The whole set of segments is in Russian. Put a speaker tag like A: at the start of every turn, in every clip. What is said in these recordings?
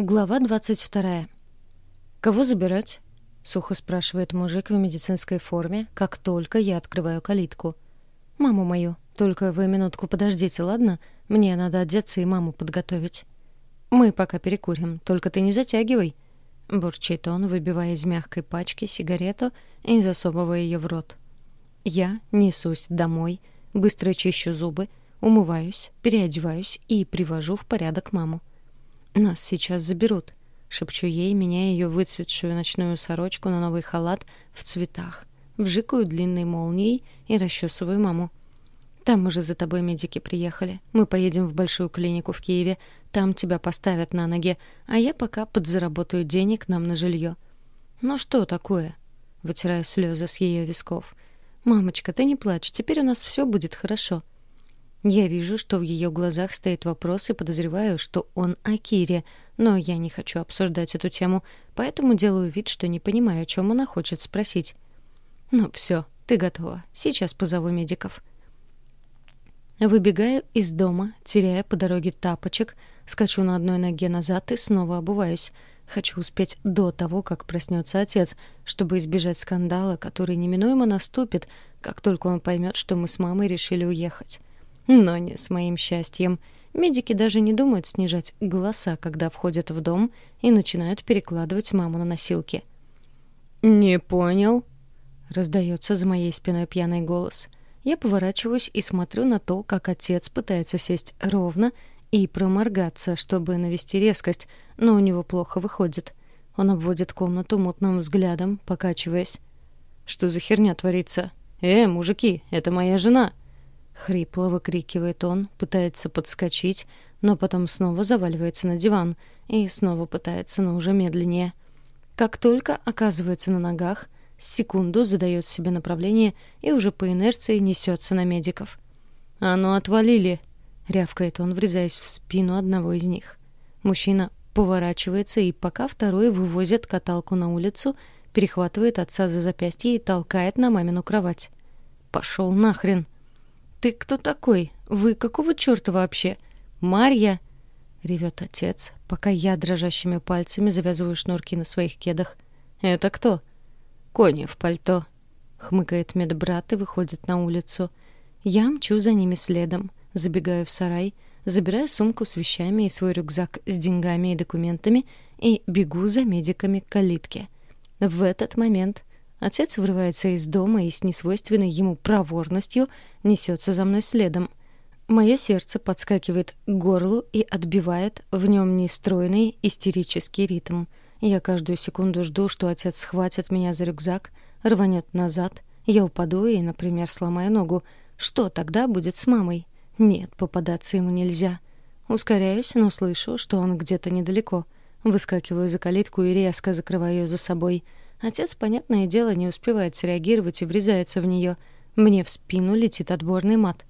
A: Глава 22. «Кого забирать?» — сухо спрашивает мужик в медицинской форме, как только я открываю калитку. «Маму мою. Только вы минутку подождите, ладно? Мне надо одеться и маму подготовить». «Мы пока перекурим, только ты не затягивай», — бурчит он, выбивая из мягкой пачки сигарету и засовывая ее в рот. Я несусь домой, быстро чищу зубы, умываюсь, переодеваюсь и привожу в порядок маму. «Нас сейчас заберут», — шепчу ей, меняя ее выцветшую ночную сорочку на новый халат в цветах, вжикаю длинной молнией и расчесываю маму. «Там уже за тобой медики приехали. Мы поедем в большую клинику в Киеве. Там тебя поставят на ноги, а я пока подзаработаю денег нам на жилье». «Ну что такое?» — вытираю слезы с ее висков. «Мамочка, ты не плачь, теперь у нас все будет хорошо». Я вижу, что в ее глазах стоит вопрос и подозреваю, что он о Кире, но я не хочу обсуждать эту тему, поэтому делаю вид, что не понимаю, о чем она хочет спросить. Ну все, ты готова. Сейчас позову медиков. Выбегаю из дома, теряя по дороге тапочек, скачу на одной ноге назад и снова обуваюсь. Хочу успеть до того, как проснется отец, чтобы избежать скандала, который неминуемо наступит, как только он поймет, что мы с мамой решили уехать. Но не с моим счастьем. Медики даже не думают снижать голоса, когда входят в дом и начинают перекладывать маму на носилки. «Не понял», — раздается за моей спиной пьяный голос. Я поворачиваюсь и смотрю на то, как отец пытается сесть ровно и проморгаться, чтобы навести резкость, но у него плохо выходит. Он обводит комнату мутным взглядом, покачиваясь. «Что за херня творится? Э, мужики, это моя жена!» Хрипло выкрикивает он, пытается подскочить, но потом снова заваливается на диван и снова пытается, но уже медленнее. Как только оказывается на ногах, секунду задает себе направление и уже по инерции несется на медиков. «А ну, отвалили!» — рявкает он, врезаясь в спину одного из них. Мужчина поворачивается, и пока второй вывозит каталку на улицу, перехватывает отца за запястье и толкает на мамину кровать. «Пошел нахрен!» «Ты кто такой? Вы какого черта вообще? Марья!» — ревет отец, пока я дрожащими пальцами завязываю шнурки на своих кедах. «Это кто?» «Кони в пальто», — хмыкает медбрат и выходит на улицу. Я мчу за ними следом, забегаю в сарай, забираю сумку с вещами и свой рюкзак с деньгами и документами и бегу за медиками к калитке. В этот момент Отец вырывается из дома и с несвойственной ему проворностью несется за мной следом. Мое сердце подскакивает к горлу и отбивает в нем нестройный истерический ритм. Я каждую секунду жду, что отец схватит меня за рюкзак, рванет назад, я упаду и, например, сломаю ногу. Что тогда будет с мамой? Нет, попадаться ему нельзя. Ускоряюсь, но слышу, что он где-то недалеко. Выскакиваю за калитку и резко закрываю ее за собой — Отец, понятное дело, не успевает среагировать и врезается в нее. Мне в спину летит отборный мат.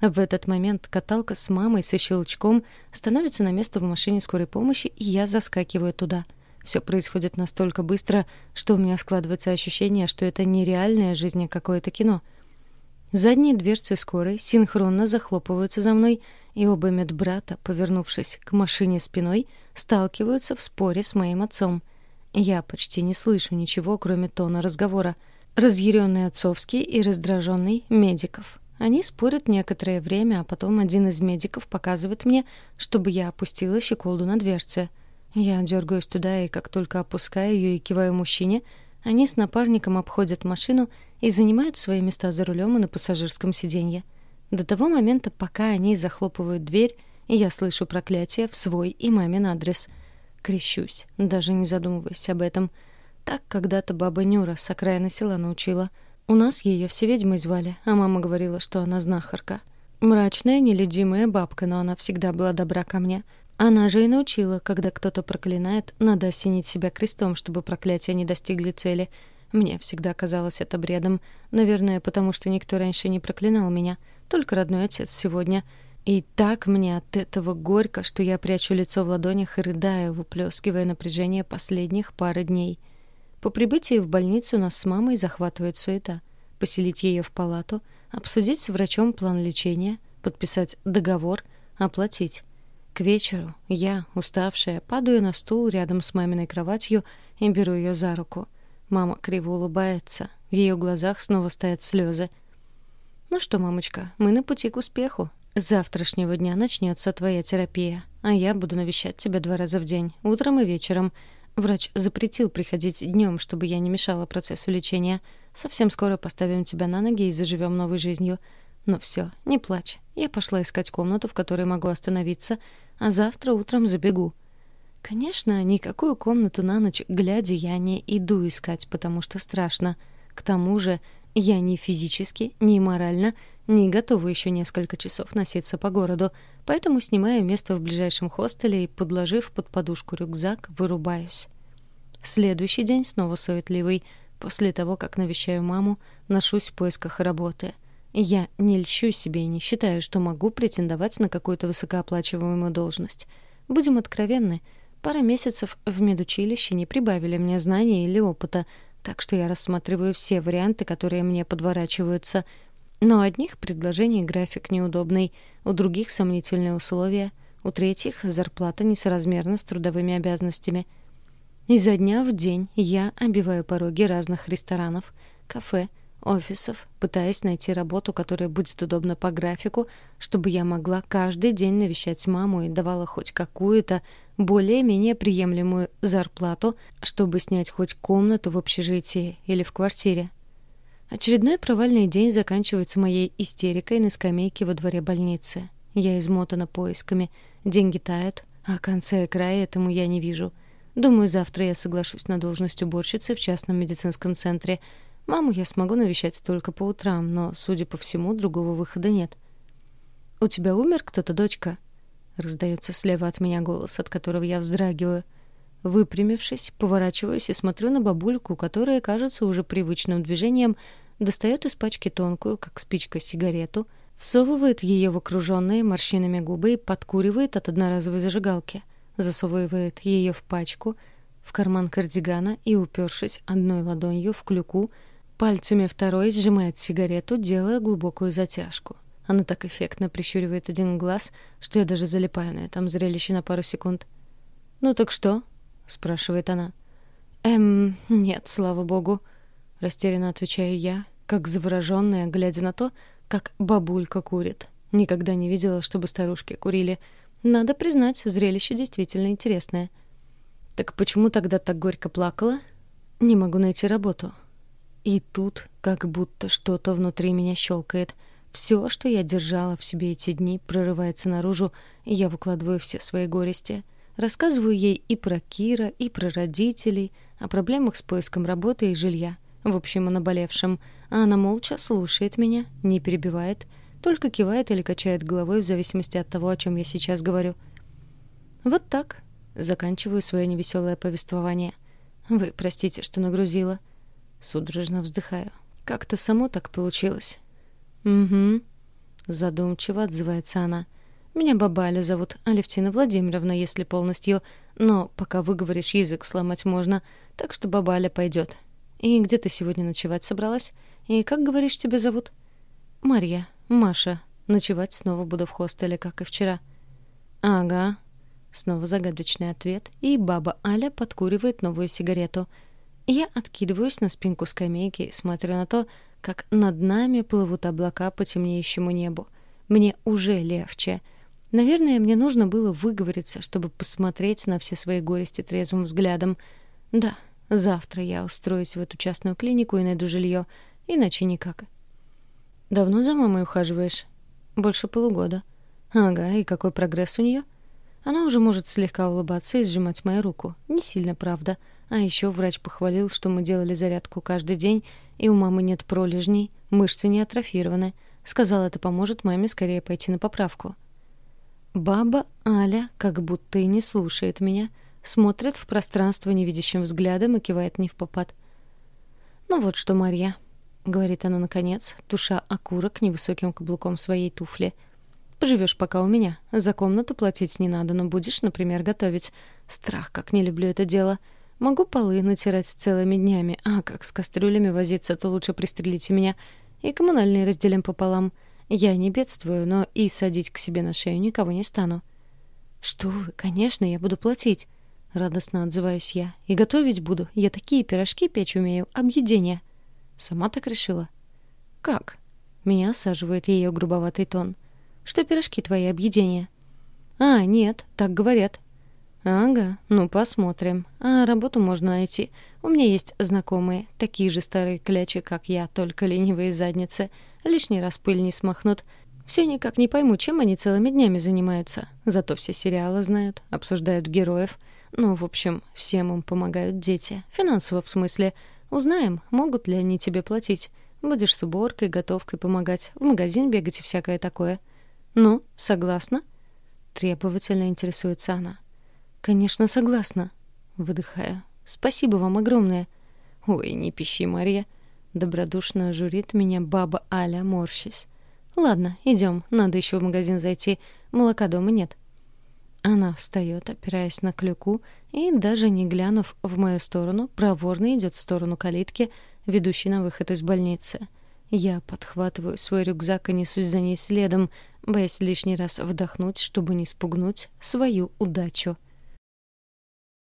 A: В этот момент каталка с мамой со щелчком становится на место в машине скорой помощи, и я заскакиваю туда. Все происходит настолько быстро, что у меня складывается ощущение, что это не реальная жизнь, а какое-то кино. Задние дверцы скорой синхронно захлопываются за мной, и оба медбрата, повернувшись к машине спиной, сталкиваются в споре с моим отцом — я почти не слышу ничего, кроме тона разговора. Разъяренный отцовский и раздраженный медиков. Они спорят некоторое время, а потом один из медиков показывает мне, чтобы я опустила щеколду на дверце. Я дергаюсь туда, и как только опускаю ее и киваю мужчине, они с напарником обходят машину и занимают свои места за рулем и на пассажирском сиденье. До того момента, пока они захлопывают дверь, я слышу проклятие в свой и мамин адрес — Крещусь, даже не задумываясь об этом. Так когда-то баба Нюра с окраины села научила. У нас ее все ведьмой звали, а мама говорила, что она знахарка. Мрачная, нелюдимая бабка, но она всегда была добра ко мне. Она же и научила, когда кто-то проклинает, надо осенить себя крестом, чтобы проклятия не достигли цели. Мне всегда казалось это бредом. Наверное, потому что никто раньше не проклинал меня. Только родной отец сегодня — и так мне от этого горько, что я прячу лицо в ладонях и рыдаю, выплескивая напряжение последних пары дней. По прибытии в больницу нас с мамой захватывает суета. Поселить ее в палату, обсудить с врачом план лечения, подписать договор, оплатить. К вечеру я, уставшая, падаю на стул рядом с маминой кроватью и беру ее за руку. Мама криво улыбается. В ее глазах снова стоят слезы. «Ну что, мамочка, мы на пути к успеху. Завтрашнего дня начнется твоя терапия, а я буду навещать тебя два раза в день, утром и вечером. Врач запретил приходить днем, чтобы я не мешала процессу лечения. Совсем скоро поставим тебя на ноги и заживем новой жизнью. Но все, не плачь. Я пошла искать комнату, в которой могу остановиться, а завтра утром забегу. Конечно, никакую комнату на ночь глядя я не иду искать, потому что страшно. К тому же я ни физически, ни морально не готова еще несколько часов носиться по городу, поэтому снимаю место в ближайшем хостеле и, подложив под подушку рюкзак, вырубаюсь. Следующий день снова суетливый. После того, как навещаю маму, ношусь в поисках работы. Я не льщу себе и не считаю, что могу претендовать на какую-то высокооплачиваемую должность. Будем откровенны, пара месяцев в медучилище не прибавили мне знаний или опыта, так что я рассматриваю все варианты, которые мне подворачиваются. Но у одних предложений график неудобный, у других сомнительные условия, у третьих зарплата несоразмерна с трудовыми обязанностями — Изо дня в день я обиваю пороги разных ресторанов, кафе, офисов, пытаясь найти работу, которая будет удобна по графику, чтобы я могла каждый день навещать маму и давала хоть какую-то более-менее приемлемую зарплату, чтобы снять хоть комнату в общежитии или в квартире. Очередной провальный день заканчивается моей истерикой на скамейке во дворе больницы. Я измотана поисками, деньги тают, а конца и края этому я не вижу — Думаю, завтра я соглашусь на должность уборщицы в частном медицинском центре. Маму я смогу навещать только по утрам, но, судя по всему, другого выхода нет. «У тебя умер кто-то, дочка?» Раздается слева от меня голос, от которого я вздрагиваю. Выпрямившись, поворачиваюсь и смотрю на бабульку, которая, кажется, уже привычным движением достает из пачки тонкую, как спичка, сигарету, всовывает ее в окруженные морщинами губы и подкуривает от одноразовой зажигалки — засовывает ее в пачку, в карман кардигана и, упершись одной ладонью в клюку, пальцами второй сжимает сигарету, делая глубокую затяжку. Она так эффектно прищуривает один глаз, что я даже залипаю на этом зрелище на пару секунд. «Ну так что?» — спрашивает она. «Эм, нет, слава богу», — растерянно отвечаю я, как завороженная, глядя на то, как бабулька курит. Никогда не видела, чтобы старушки курили — надо признать, зрелище действительно интересное. Так почему тогда так горько плакала? Не могу найти работу. И тут как будто что-то внутри меня щелкает. Все, что я держала в себе эти дни, прорывается наружу, и я выкладываю все свои горести. Рассказываю ей и про Кира, и про родителей, о проблемах с поиском работы и жилья. В общем, о наболевшем. А она молча слушает меня, не перебивает, только кивает или качает головой в зависимости от того, о чем я сейчас говорю. Вот так. Заканчиваю свое невеселое повествование. Вы простите, что нагрузила. Судорожно вздыхаю. Как-то само так получилось. Угу. Задумчиво отзывается она. Меня бабаля зовут Алевтина Владимировна, если полностью, но пока выговоришь, язык сломать можно, так что бабаля пойдет. И где ты сегодня ночевать собралась? И как, говоришь, тебя зовут? Марья. «Маша, ночевать снова буду в хостеле, как и вчера». «Ага». Снова загадочный ответ, и баба Аля подкуривает новую сигарету. Я откидываюсь на спинку скамейки и смотрю на то, как над нами плывут облака по темнеющему небу. Мне уже легче. Наверное, мне нужно было выговориться, чтобы посмотреть на все свои горести трезвым взглядом. Да, завтра я устроюсь в эту частную клинику и найду жилье, иначе никак. Давно за мамой ухаживаешь? Больше полугода. Ага, и какой прогресс у нее? Она уже может слегка улыбаться и сжимать мою руку. Не сильно, правда. А еще врач похвалил, что мы делали зарядку каждый день, и у мамы нет пролежней, мышцы не атрофированы. Сказал, это поможет маме скорее пойти на поправку. Баба Аля как будто и не слушает меня, смотрит в пространство невидящим взглядом и кивает не в попад. «Ну вот что, Марья, говорит она наконец, туша окурок невысоким каблуком своей туфли. Поживешь пока у меня. За комнату платить не надо, но будешь, например, готовить. Страх, как не люблю это дело. Могу полы натирать целыми днями, а как с кастрюлями возиться, то лучше пристрелите меня. И коммунальные разделим пополам. Я не бедствую, но и садить к себе на шею никого не стану. «Что вы, конечно, я буду платить!» — радостно отзываюсь я. «И готовить буду. Я такие пирожки печь умею. Объедение». «Сама так решила?» «Как?» Меня осаживает ее грубоватый тон. «Что пирожки твои объедения?» «А, нет, так говорят». «Ага, ну посмотрим. А работу можно найти. У меня есть знакомые, такие же старые клячи, как я, только ленивые задницы. Лишний раз пыль не смахнут. Все никак не пойму, чем они целыми днями занимаются. Зато все сериалы знают, обсуждают героев. Ну, в общем, всем им помогают дети. Финансово, в смысле. Узнаем, могут ли они тебе платить. Будешь с уборкой, готовкой помогать, в магазин бегать и всякое такое. Ну, согласна?» Требовательно интересуется она. «Конечно, согласна». Выдыхаю. «Спасибо вам огромное». «Ой, не пищи, Мария». Добродушно журит меня баба Аля, морщись. «Ладно, идем. Надо еще в магазин зайти. Молока дома нет». Она встает, опираясь на клюку, и, даже не глянув в мою сторону, проворно идет в сторону калитки, ведущей на выход из больницы. Я подхватываю свой рюкзак и несусь за ней следом, боясь лишний раз вдохнуть, чтобы не спугнуть свою удачу.